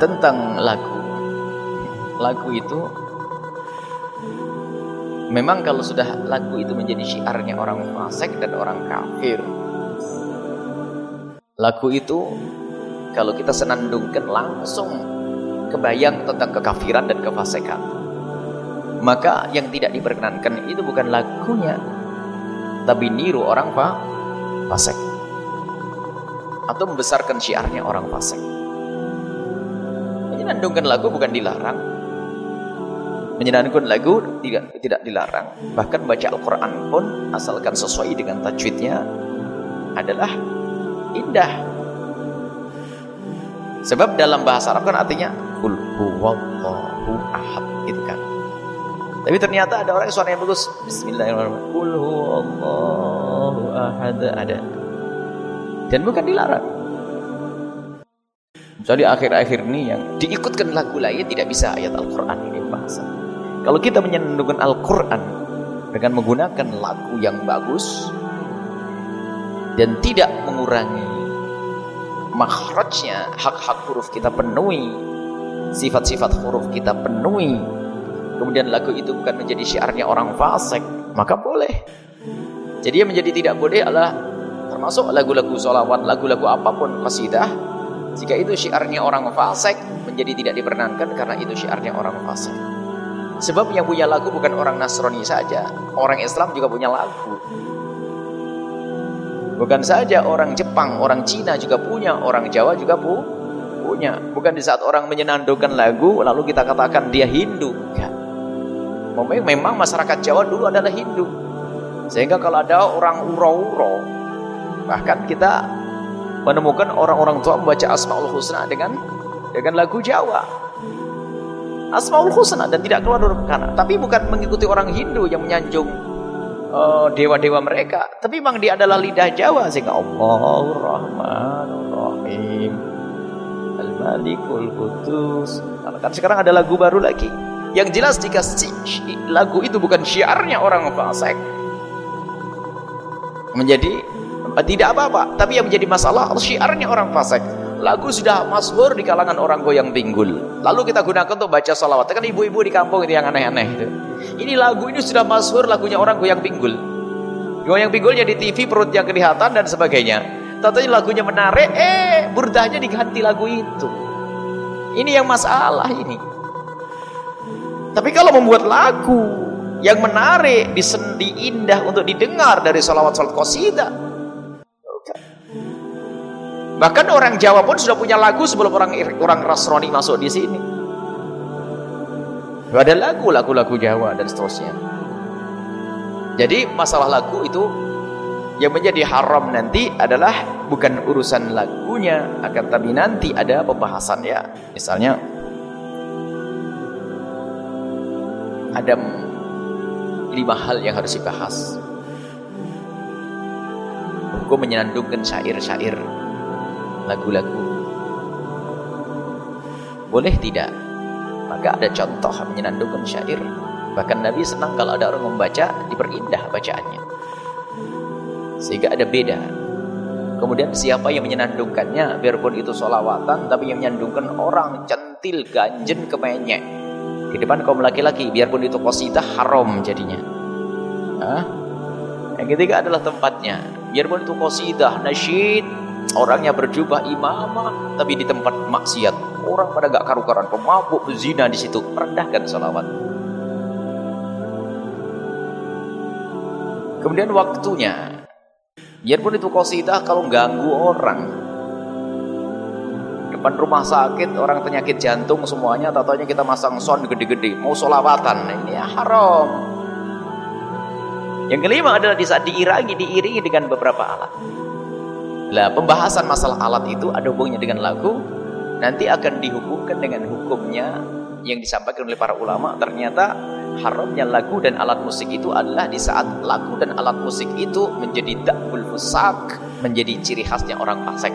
tentang lagu. Lagu itu memang kalau sudah lagu itu menjadi syiarnya orang fasik dan orang kafir. Lagu itu kalau kita senandungkan langsung kebayang tentang kekafiran dan kefasikan. Maka yang tidak diperkenankan itu bukan lagunya, tapi niru orang fa fasik. Atau membesarkan syiarnya orang fasik. Menyenandungkan lagu bukan dilarang. Menyenandungkan lagu tidak tidak dilarang. Bahkan baca Al-Qur'an pun asalkan sesuai dengan tajwidnya adalah indah. Sebab dalam bahasa Arab kan artinya kul huwallahu ahad gitu kan. Tapi ternyata ada orang yang suaranya bagus. Bismillahirrahmanirrahim. Kul huwallahu ahad ada. Dan bukan dilarang. Jadi akhir-akhir ini yang diikutkan lagu lain tidak bisa ayat Al-Quran ini bahasa. Kalau kita menyenandungkan Al-Quran dengan menggunakan lagu yang bagus dan tidak mengurangi makhrajnya, hak-hak huruf kita penuhi, sifat-sifat huruf kita penuhi, kemudian lagu itu bukan menjadi syiarnya orang fasik, maka boleh. Jadi yang menjadi tidak boleh adalah termasuk lagu-lagu sholawat, lagu-lagu apa pun qasidah, jika itu syiarnya orang fasik menjadi tidak diperkenankan karena itu syiarnya orang fasik. Sebab yang punya lagu bukan orang Nasrani saja, orang Islam juga punya lagu. Bukan saja orang Jepang, orang Cina juga punya, orang Jawa juga pu punya. Bukan di saat orang menyenandungkan lagu lalu kita katakan dia Hindu. Memang masyarakat Jawa dulu adalah Hindu. Sehingga kalau ada orang uro-uro, bahkan kita menemukan orang-orang tua membaca Asmaul Husna dengan dengan lagu Jawa. Asmaul Husna dan tidak keluar dari kanan. Tapi bukan mengikuti orang Hindu yang menyanjung dewa-dewa uh, mereka. Tapi memang dia adalah lidah Jawa sehingga Allahur Rahmanur Rahim. Al-Malikul Qudus. Kan sekarang ada lagu baru lagi. Yang jelas jika lagu itu bukan syiarnya orang fasik menjadi tidak apa-apa, tapi yang menjadi masalah syiarnya orang fasik. Lagu sudah masyhur di kalangan orang goyang pinggul. Lalu kita gunakan untuk baca salawat. Kan ibu-ibu di kampung itu yang aneh-aneh itu. Ini lagu ini sudah masyhur lagunya orang goyang pinggul. Goyang pinggulnya di TV perut yang kelihatan dan sebagainya. Tentunya lagunya menarik, eh burdahnya diganti lagu itu. Ini yang masalah ini. Tapi kalau membuat lagu yang menarik, disendi indah untuk didengar dari salawat-salawat qasidah. Bahkan orang Jawa pun sudah punya lagu sebelum orang orang Nasrani masuk di sini. Ada lagu, lagu-lagu Jawa dan seterusnya. Jadi masalah lagu itu yang menjadi haram nanti adalah bukan urusan lagunya, akan tapi nanti ada pembahasan ya. Misalnya ada lima hal yang harus dibahas. Hukum menyenandungkan syair-syair lagu-lagu. Boleh tidak? Maka ada contoh menyenandungkan syair. Bahkan Nabi senang kalau ada orang membaca, diperindah bacaannya. Sehingga ada beda. Kemudian siapa yang menyenandungkannya, biarpun itu solawatan, tapi yang menyenandungkan orang centil, ganjen, kemenyek. Di depan kaum laki-laki, biarpun itu qasidah haram jadinya. Hah? Yang ketiga adalah tempatnya. Biarpun itu qasidah, nasyid, Orangnya berjubah imamah, tapi di tempat maksiat. Orang pada gak karu-karuan, pemabuk, zina di situ. Rendahkan salawat. Kemudian waktunya. Biarpun itu qasidah kalau ganggu orang. Depan rumah sakit, orang penyakit jantung semuanya, tatanya kita masang sound gede-gede. Mau solawatan, ini haram. Yang kelima adalah di saat diiringi, diiringi dengan beberapa alat. Lah pembahasan masalah alat itu ada hubungannya dengan lagu nanti akan dihubungkan dengan hukumnya yang disampaikan oleh para ulama. Ternyata haramnya lagu dan alat musik itu adalah di saat lagu dan alat musik itu menjadi dakul fusak menjadi ciri khasnya orang fasik.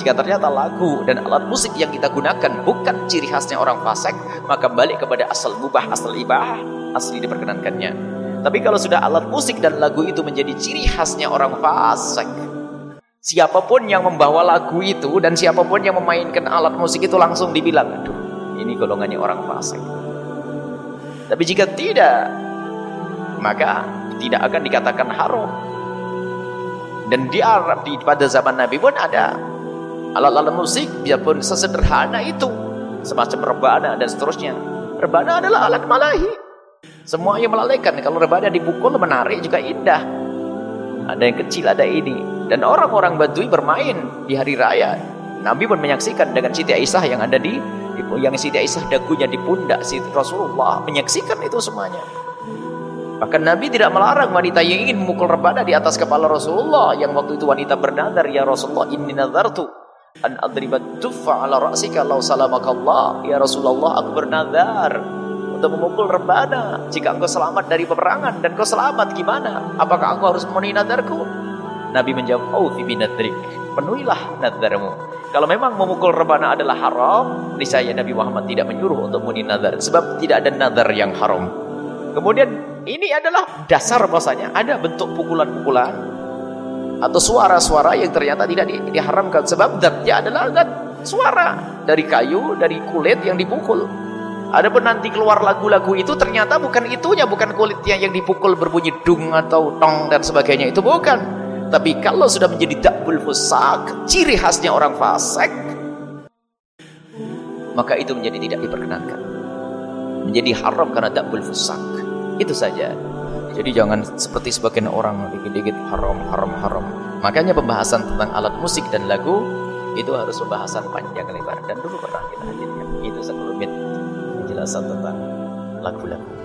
Jika ternyata lagu dan alat musik yang kita gunakan bukan ciri khasnya orang fasik maka balik kepada asal mubah asal ibah asli diperkenankannya tapi kalau sudah alat musik dan lagu itu menjadi ciri khasnya orang fasik Siapa pun yang membawa lagu itu dan siapa pun yang memainkan alat musik itu langsung dibilang, aduh, ini golongannya orang fasik. Tapi jika tidak, maka tidak akan dikatakan haram. Dan di Arab di pada zaman Nabi pun ada alat-alat musik biarpun sesederhana itu, semacam rebana dan seterusnya. Rebana adalah alat malahi. Semua yang melalaikan. Kalau rebana dipukul menarik juga indah. Ada yang kecil, ada ini. Dan orang-orang Badui bermain di hari raya. Nabi pun menyaksikan dengan Siti Aisyah yang ada di, yang Siti Aisyah dagunya di pundak Siti Rasulullah menyaksikan itu semuanya. Bahkan Nabi tidak melarang wanita yang ingin memukul rebana di atas kepala Rasulullah yang waktu itu wanita bernadar ya Rasulullah inni nazartu an adribat tuffa ala ra'sika law salamakallah ya Rasulullah aku bernadar untuk memukul rebana jika engkau selamat dari peperangan dan kau selamat gimana apakah aku harus memenuhi nadarku Nabi menjawab, "Aufi binadrik." Penuhilah nadarmu. Kalau memang memukul rebana adalah haram, niscaya Nabi Muhammad tidak menyuruh untuk memenuhi nadar sebab tidak ada nadar yang haram. Kemudian ini adalah dasar bahasanya ada bentuk pukulan-pukulan atau suara-suara yang ternyata tidak di, diharamkan sebab zatnya adalah zat suara dari kayu, dari kulit yang dipukul. Adapun nanti keluar lagu-lagu itu ternyata bukan itunya, bukan kulitnya yang dipukul berbunyi dung atau tong dan sebagainya itu bukan. Tapi kalau sudah menjadi dakbul fusak, ciri khasnya orang fasik, maka itu menjadi tidak diperkenankan. Menjadi haram karena dakbul fusak. Itu saja. Jadi jangan seperti sebagian orang dikit-dikit haram, haram, haram. Makanya pembahasan tentang alat musik dan lagu itu harus pembahasan panjang lebar dan dulu pernah kita hadirkan. Itu sekelumit penjelasan tentang lagu-lagu.